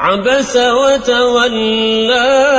عبس وتولى.